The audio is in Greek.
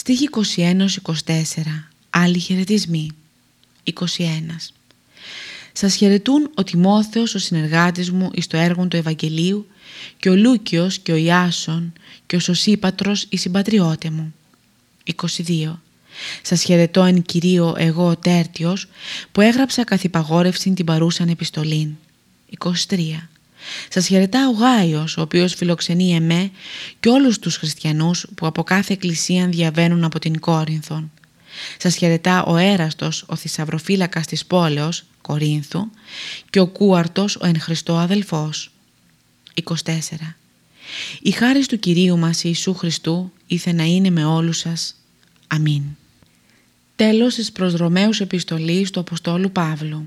Στίχη 21-24 Άλλοι χαιρετισμοί 21 Σας χαιρετούν ο Τιμόθεος, ο συνεργάτης μου εις το έργο του Ευαγγελίου και ο Λούκιος και ο Ιάσον και ο Σωσίπατρος η συμπατριώτε μου. 22. Σας χαιρετώ εν Κυρίω εγώ ο Τέρτιος που έγραψα καθ' υπαγόρευση την παρούσαν επιστολήν. 23. Σας χαιρετά ο Γάιος, ο οποίος φιλοξενεί εμέ και όλους τους χριστιανούς που από κάθε εκκλησία διαβαίνουν από την Κόρινθον. Σας χαιρετά ο Έραστος, ο θησαυροφύλακας της πόλεως, Κορίνθου, και ο Κούαρτος, ο εν Χριστώ αδελφός. 24. Η χάρις του Κυρίου μας Ιησού Χριστού ήθε να είναι με όλους σας. Αμήν. Τέλος της προς Ρωμαίους επιστολής του Αποστόλου Παύλου.